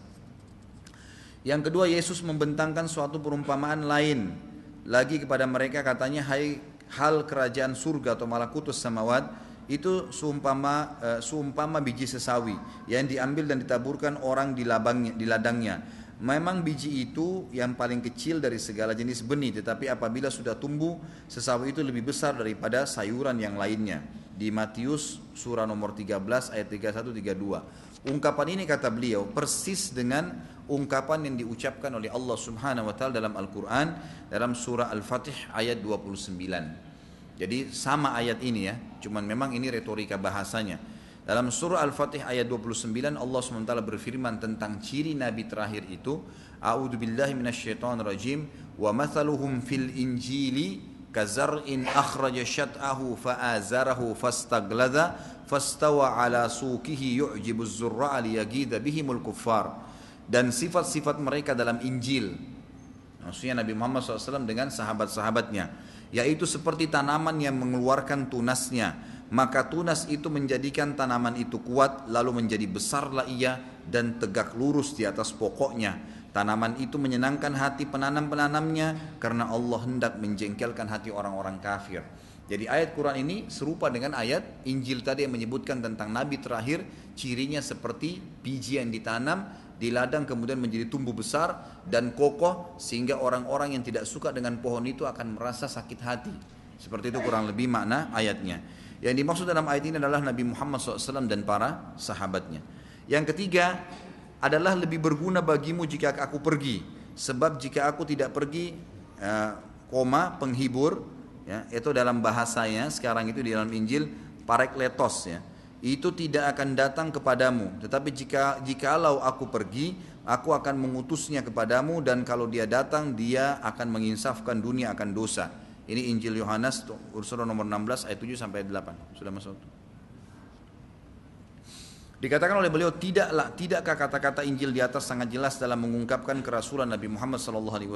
yang kedua Yesus membentangkan suatu perumpamaan lain lagi kepada mereka katanya hai hal kerajaan surga atau malakutus samawat itu seumpama uh, seumpama biji sesawi yang diambil dan ditaburkan orang di labangnya di ladangnya. Memang biji itu yang paling kecil dari segala jenis benih, tetapi apabila sudah tumbuh, sesawi itu lebih besar daripada sayuran yang lainnya. Di Matius surah nomor 13 ayat 31 32. Ungkapan ini kata beliau persis dengan ungkapan yang diucapkan oleh Allah Subhanahu wa taala dalam Al-Qur'an dalam surah Al-Fatih ayat 29. Jadi sama ayat ini ya, cuman memang ini retorika bahasanya. Dalam surah Al-Fatih ayat 29 Allah SWT berfirman tentang ciri nabi terakhir itu, A'udzu billahi minasyaitonir rajim wa mathaluhum fil injili kazar'in akhraja syat'ahu fa'azarahu fastagladha fastawa ala sukihi yu'jibu az-zurra'a liyagida bihimul kuffar. Dan sifat-sifat mereka dalam Injil. Maksudnya Nabi Muhammad SAW dengan sahabat-sahabatnya. Yaitu seperti tanaman yang mengeluarkan tunasnya. Maka tunas itu menjadikan tanaman itu kuat lalu menjadi besarlah ia dan tegak lurus di atas pokoknya. Tanaman itu menyenangkan hati penanam-penanamnya karena Allah hendak menjengkelkan hati orang-orang kafir. Jadi ayat Quran ini serupa dengan ayat Injil tadi yang menyebutkan tentang Nabi terakhir cirinya seperti biji yang ditanam di ladang kemudian menjadi tumbuh besar dan kokoh sehingga orang-orang yang tidak suka dengan pohon itu akan merasa sakit hati. Seperti itu kurang lebih makna ayatnya. Yang dimaksud dalam ayat ini adalah Nabi Muhammad SAW dan para sahabatnya. Yang ketiga adalah lebih berguna bagimu jika aku pergi. Sebab jika aku tidak pergi, eh, koma penghibur, ya, itu dalam bahasanya sekarang itu di dalam Injil parekletos ya itu tidak akan datang kepadamu. Tetapi jika jikalau aku pergi aku akan mengutusnya kepadamu dan kalau dia datang dia akan menginsafkan dunia akan dosa. Ini Injil Yohanes surah nomor 16 ayat 7 sampai 8 sudah masuk Dikatakan oleh beliau tidaklah tidakkah kata-kata Injil di atas sangat jelas dalam mengungkapkan kerasulan Nabi Muhammad SAW.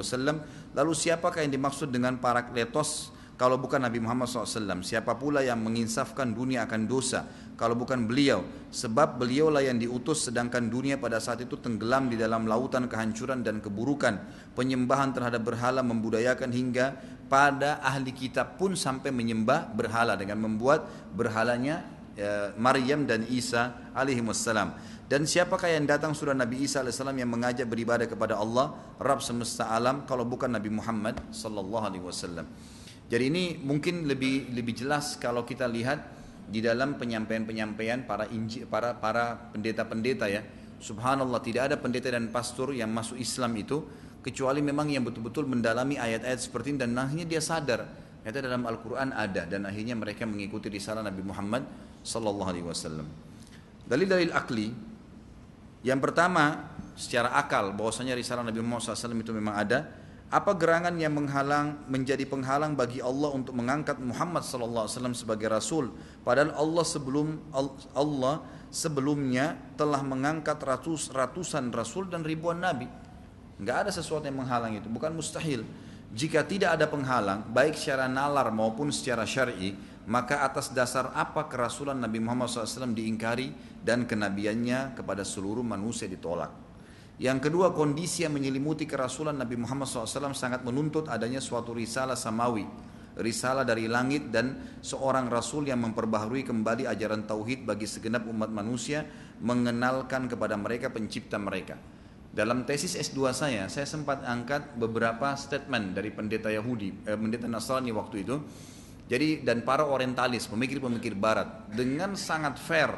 Lalu siapakah yang dimaksud dengan parakletos kalau bukan Nabi Muhammad SAW siapa pula yang menginsafkan dunia akan dosa? Kalau bukan beliau sebab beliaulah yang diutus sedangkan dunia pada saat itu tenggelam di dalam lautan kehancuran dan keburukan. Penyembahan terhadap berhala membudayakan hingga pada ahli kitab pun sampai menyembah berhala dengan membuat berhalanya ya, Maryam dan Isa alaihi wassalam dan siapakah yang datang surah Nabi Isa alaihissalam yang mengajak beribadah kepada Allah? Rabb semesta alam kalau bukan Nabi Muhammad sallallahu alaihi wasallam jadi ini mungkin lebih lebih jelas kalau kita lihat di dalam penyampaian-penyampaian para inji, para para pendeta-pendeta ya. Subhanallah tidak ada pendeta dan pastor yang masuk Islam itu kecuali memang yang betul-betul mendalami ayat-ayat seperti ini dan akhirnya dia sadar ternyata dalam Al-Quran ada dan akhirnya mereka mengikuti risalah Nabi Muhammad Sallallahu Alaihi Wasallam. Dalil-dalil akli yang pertama secara akal bahwasanya risalah Nabi Muhammad SAW itu memang ada apa gerangan yang menghalang menjadi penghalang bagi Allah untuk mengangkat Muhammad sallallahu alaihi wasallam sebagai rasul? Padahal Allah sebelum Allah sebelumnya telah mengangkat ratus ratusan rasul dan ribuan nabi. Nggak ada sesuatu yang menghalang itu. Bukan mustahil. Jika tidak ada penghalang baik secara nalar maupun secara syar'i maka atas dasar apa kerasulan Nabi Muhammad SAW diingkari dan kenabiannya kepada seluruh manusia ditolak yang kedua kondisi yang menyelimuti kerasulan Nabi Muhammad SAW sangat menuntut adanya suatu risalah samawi. Risalah dari langit dan seorang rasul yang memperbaharui kembali ajaran tauhid bagi segenap umat manusia Mengenalkan kepada mereka pencipta mereka. Dalam tesis S2 saya, saya sempat angkat beberapa statement dari pendeta Yahudi, eh, pendeta Nasrani waktu itu. Jadi dan para orientalis, pemikir-pemikir barat dengan sangat fair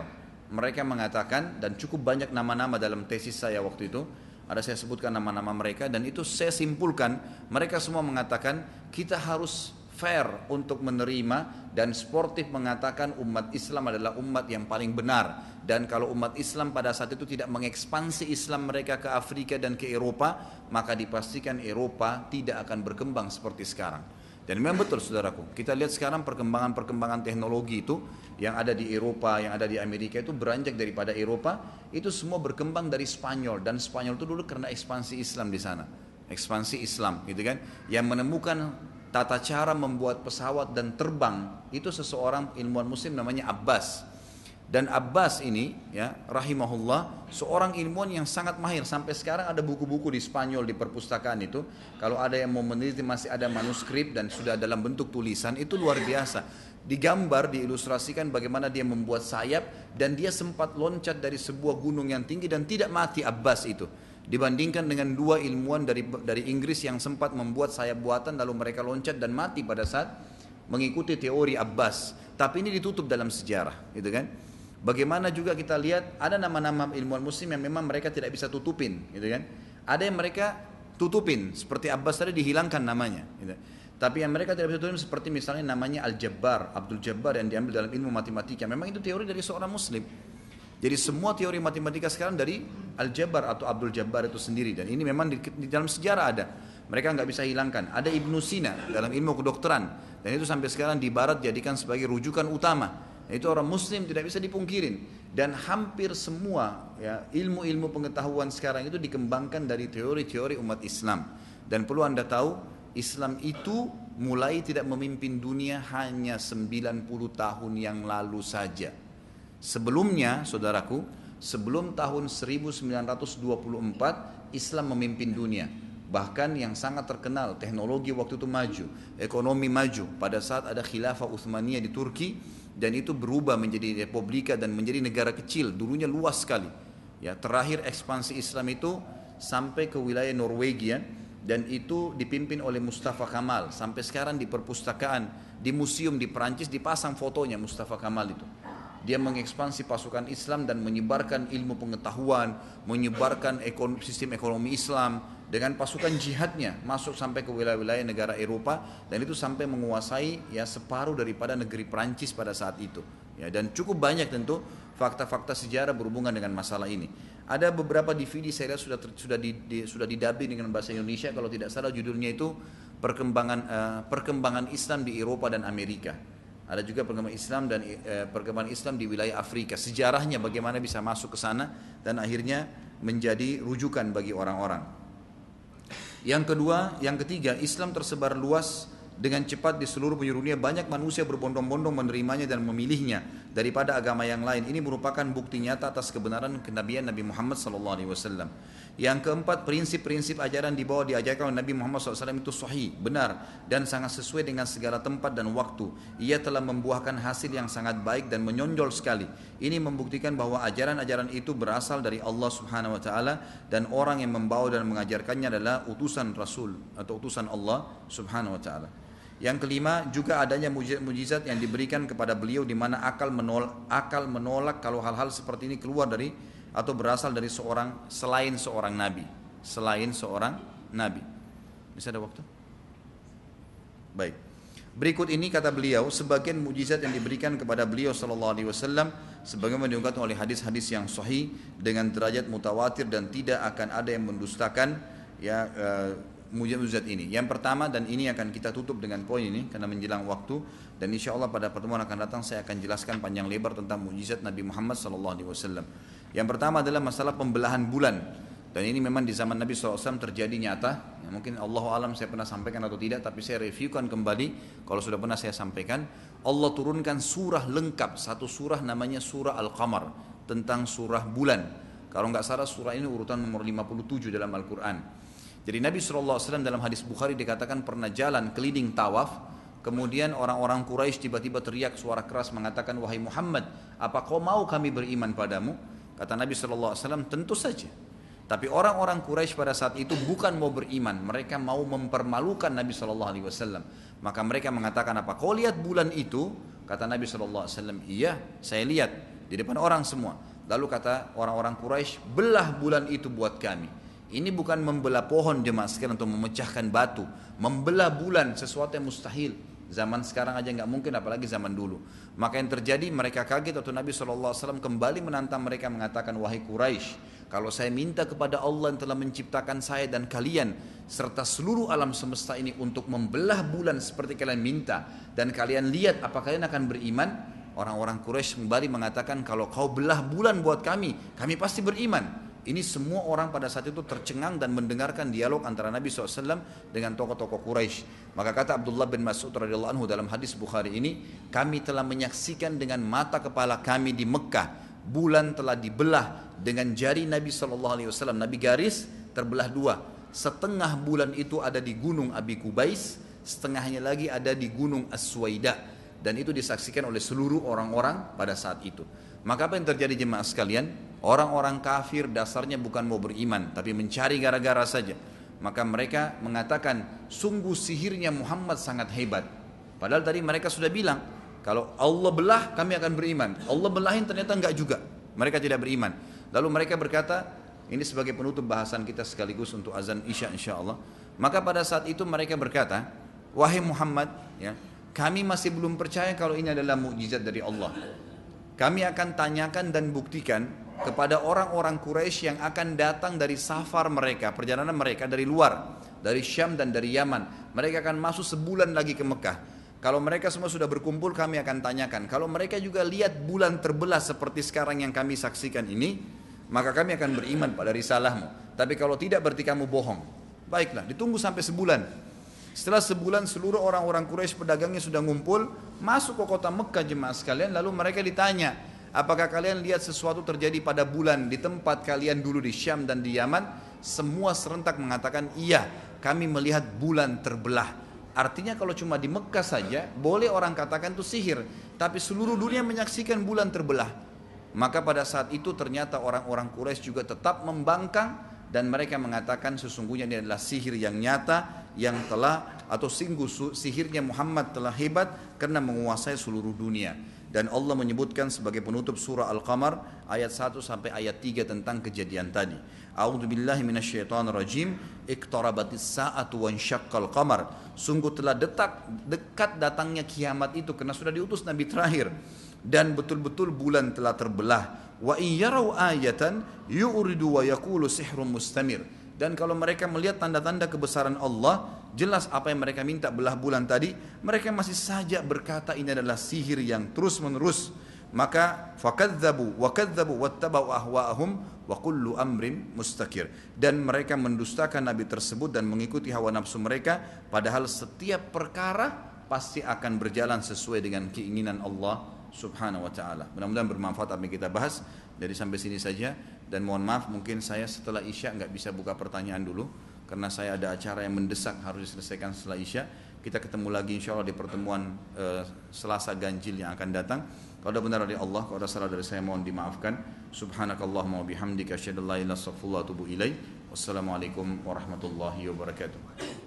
mereka mengatakan dan cukup banyak nama-nama dalam tesis saya waktu itu ada saya sebutkan nama-nama mereka dan itu saya simpulkan mereka semua mengatakan kita harus fair untuk menerima dan sportif mengatakan umat Islam adalah umat yang paling benar. Dan kalau umat Islam pada saat itu tidak mengekspansi Islam mereka ke Afrika dan ke Eropa maka dipastikan Eropa tidak akan berkembang seperti sekarang Dan memang betul saudaraku, kita lihat sekarang perkembangan-perkembangan teknologi itu yang ada di Eropa, yang ada di Amerika itu beranjak daripada Eropa, itu semua berkembang dari Spanyol dan Spanyol itu dulu karena ekspansi Islam di sana. Ekspansi Islam gitu kan, yang menemukan tata cara membuat pesawat dan terbang itu seseorang ilmuwan muslim namanya Abbas. Dan Abbas ini ya rahimahullah seorang ilmuwan yang sangat mahir. Sampai sekarang ada buku-buku di Spanyol di perpustakaan itu. Kalau ada yang mau meneliti masih ada manuskrip dan sudah dalam bentuk tulisan itu luar biasa. Digambar diilustrasikan bagaimana dia membuat sayap dan dia sempat loncat dari sebuah gunung yang tinggi dan tidak mati Abbas itu. Dibandingkan dengan dua ilmuwan dari dari Inggris yang sempat membuat sayap buatan lalu mereka loncat dan mati pada saat mengikuti teori Abbas. Tapi ini ditutup dalam sejarah gitu kan Bagaimana juga kita lihat ada nama-nama ilmuwan muslim yang memang mereka tidak bisa tutupin, gitu kan? Ada yang mereka tutupin, seperti Abbas tadi dihilangkan namanya. Gitu. Tapi yang mereka tidak bisa tutupin seperti misalnya namanya Al-Jabbar, Abdul Jabbar yang diambil dalam ilmu matematika. Memang itu teori dari seorang muslim. Jadi semua teori matematika sekarang dari Al-Jabbar atau Abdul Jabbar itu sendiri. Dan ini memang di, di dalam sejarah ada. Mereka nggak bisa hilangkan. Ada Ibnu Sina dalam ilmu kedokteran. Dan itu sampai sekarang di barat jadikan sebagai rujukan utama itu orang muslim tidak bisa dipungkirin. Dan hampir semua ya ilmu-ilmu pengetahuan sekarang itu dikembangkan dari teori-teori umat Islam. Dan perlu anda tahu Islam itu mulai tidak memimpin dunia hanya 90 tahun yang lalu saja. Sebelumnya saudaraku sebelum tahun 1924 Islam memimpin dunia. Bahkan yang sangat terkenal teknologi waktu itu maju ekonomi maju. Pada saat ada khilafah Uthmaniyah di Turki dan itu berubah menjadi republika dan menjadi negara kecil dulunya luas sekali. Ya terakhir ekspansi Islam itu sampai ke wilayah Norwegia dan itu dipimpin oleh Mustafa Kamal. Sampai sekarang di perpustakaan di museum di Perancis dipasang fotonya Mustafa Kamal itu. Dia mengekspansi pasukan Islam dan menyebarkan ilmu pengetahuan menyebarkan sistem ekonomi Islam dengan pasukan jihadnya masuk sampai ke wilayah-wilayah negara Eropa dan itu sampai menguasai ya separuh daripada negeri Prancis pada saat itu. Ya dan cukup banyak tentu fakta-fakta sejarah berhubungan dengan masalah ini. Ada beberapa DVD saya sudah sudah di, di, sudah didubbing dengan bahasa Indonesia. Kalau tidak salah judulnya itu perkembangan uh, perkembangan Islam di Eropa dan Amerika. Ada juga perkembangan Islam dan uh, perkembangan Islam di wilayah Afrika. Sejarahnya bagaimana bisa masuk ke sana dan akhirnya menjadi rujukan bagi orang-orang yang kedua, yang ketiga, Islam tersebar luas dengan cepat di seluruh penjuru dunia banyak manusia berbondong-bondong menerimanya dan memilihnya daripada agama yang lain. Ini merupakan bukti nyata atas kebenaran kenabian Nabi Muhammad SAW. Yang keempat, prinsip-prinsip ajaran di bawah diajarkan oleh Nabi Muhammad SAW itu sahih, benar, dan sangat sesuai dengan segala tempat dan waktu. Ia telah membuahkan hasil yang sangat baik dan menonjol sekali. Ini membuktikan bahwa ajaran-ajaran itu berasal dari Allah Subhanahu Wa Taala dan orang yang membawa dan mengajarkannya adalah utusan Rasul atau utusan Allah Subhanahu Wa Taala. Yang kelima juga adanya mujizat-mujizat yang diberikan kepada beliau di mana akal menolak, akal menolak kalau hal-hal seperti ini keluar dari atau berasal dari seorang selain seorang nabi, selain seorang nabi. Bisa ada waktu? Baik. Berikut ini kata beliau sebagian mujizat yang diberikan kepada beliau sallallahu alaihi wasallam sebagaimana diungkapkan oleh hadis-hadis yang sahih dengan derajat mutawatir dan tidak akan ada yang mendustakan ya uh, mujizat ini. Yang pertama dan ini akan kita tutup dengan poin ini karena menjelang waktu dan insya Allah pada pertemuan akan datang saya akan jelaskan panjang lebar tentang mujizat Nabi Muhammad SAW. Yang pertama adalah masalah pembelahan bulan dan ini memang di zaman Nabi SAW terjadi nyata. Ya, mungkin Allah alam saya pernah sampaikan atau tidak tapi saya reviewkan kembali kalau sudah pernah saya sampaikan. Allah turunkan surah lengkap satu surah namanya surah Al-Qamar tentang surah bulan. Kalau nggak salah surah ini urutan nomor 57 dalam Al-Quran. Jadi Nabi SAW dalam hadis Bukhari dikatakan pernah jalan keliling tawaf, kemudian orang-orang Quraisy tiba-tiba teriak suara keras mengatakan, wahai Muhammad, apa kau mau kami beriman padamu? Kata Nabi SAW, tentu saja. Tapi orang-orang Quraisy pada saat itu bukan mau beriman, mereka mau mempermalukan Nabi SAW. Maka mereka mengatakan apa? Kau lihat bulan itu? Kata Nabi SAW, iya saya lihat di depan orang semua. Lalu kata orang-orang Quraisy, belah bulan itu buat kami. Ini bukan membelah pohon jemaah sekalian untuk memecahkan batu, membelah bulan sesuatu yang mustahil. Zaman sekarang aja nggak mungkin, apalagi zaman dulu. Maka yang terjadi mereka kaget atau Nabi SAW kembali menantang mereka mengatakan wahai Quraisy, kalau saya minta kepada Allah yang telah menciptakan saya dan kalian serta seluruh alam semesta ini untuk membelah bulan seperti kalian minta dan kalian lihat apa kalian akan beriman orang-orang Quraisy kembali mengatakan kalau kau belah bulan buat kami kami pasti beriman ini semua orang pada saat itu tercengang dan mendengarkan dialog antara Nabi SAW dengan tokoh-tokoh Quraisy. Maka kata Abdullah bin Mas'ud radhiyallahu anhu dalam hadis Bukhari ini, kami telah menyaksikan dengan mata kepala kami di Mekah bulan telah dibelah dengan jari Nabi SAW. Nabi garis terbelah dua. Setengah bulan itu ada di gunung Abi Kubais, setengahnya lagi ada di gunung Aswaida. Dan itu disaksikan oleh seluruh orang-orang pada saat itu. Maka apa yang terjadi jemaah sekalian? Orang-orang kafir dasarnya bukan mau beriman, tapi mencari gara-gara saja. Maka mereka mengatakan, sungguh sihirnya Muhammad sangat hebat. Padahal tadi mereka sudah bilang, kalau Allah belah kami akan beriman. Allah belahin ternyata enggak juga. Mereka tidak beriman. Lalu mereka berkata, ini sebagai penutup bahasan kita sekaligus untuk azan Isya insya Allah. Maka pada saat itu mereka berkata, wahai Muhammad, ya, kami masih belum percaya kalau ini adalah mukjizat dari Allah. Kami akan tanyakan dan buktikan kepada orang-orang Quraisy yang akan datang dari safar mereka, perjalanan mereka dari luar, dari Syam dan dari Yaman. Mereka akan masuk sebulan lagi ke Mekah. Kalau mereka semua sudah berkumpul kami akan tanyakan. Kalau mereka juga lihat bulan terbelah seperti sekarang yang kami saksikan ini, maka kami akan beriman pada risalahmu. Tapi kalau tidak berarti kamu bohong. Baiklah, ditunggu sampai sebulan. Setelah sebulan seluruh orang-orang Quraisy pedagangnya sudah ngumpul, masuk ke kota Mekah jemaah sekalian, lalu mereka ditanya, apakah kalian lihat sesuatu terjadi pada bulan di tempat kalian dulu di Syam dan di Yaman? Semua serentak mengatakan, iya, kami melihat bulan terbelah. Artinya kalau cuma di Mekah saja boleh orang katakan itu sihir, tapi seluruh dunia menyaksikan bulan terbelah. Maka pada saat itu ternyata orang-orang Quraisy juga tetap membangkang dan mereka mengatakan sesungguhnya ini adalah sihir yang nyata yang telah atau singguh sihirnya Muhammad telah hebat karena menguasai seluruh dunia. Dan Allah menyebutkan sebagai penutup surah Al-Qamar ayat 1 sampai ayat 3 tentang kejadian tadi. A'udzu billahi minasyaitonir rajim. Iqtarabatis sa'atu wansyaqqal qamar. Sungguh telah detak dekat datangnya kiamat itu karena sudah diutus nabi terakhir dan betul-betul bulan telah terbelah. Wa in yarau ayatan yu'ridu wa yaqulu sihrun mustamir. Dan kalau mereka melihat tanda-tanda kebesaran Allah, jelas apa yang mereka minta belah bulan tadi, mereka masih saja berkata ini adalah sihir yang terus-menerus maka fakadzabu wa kadzabu wattabau ahwa'ahum wa kullu amrin mustakir dan mereka mendustakan nabi tersebut dan mengikuti hawa nafsu mereka padahal setiap perkara pasti akan berjalan sesuai dengan keinginan Allah Subhanahu wa taala. Mudah-mudahan bermanfaat apa yang kita bahas. Dari sampai sini saja dan mohon maaf mungkin saya setelah Isya nggak bisa buka pertanyaan dulu karena saya ada acara yang mendesak harus diselesaikan setelah Isya. Kita ketemu lagi insya Allah di pertemuan uh, Selasa Ganjil yang akan datang. Kalau ada benar dari Allah, kalau ada salah dari saya mohon dimaafkan. Subhanakallahumma wa bihamdika asyhadu an la ilaha illa anta. Wassalamualaikum warahmatullahi wabarakatuh.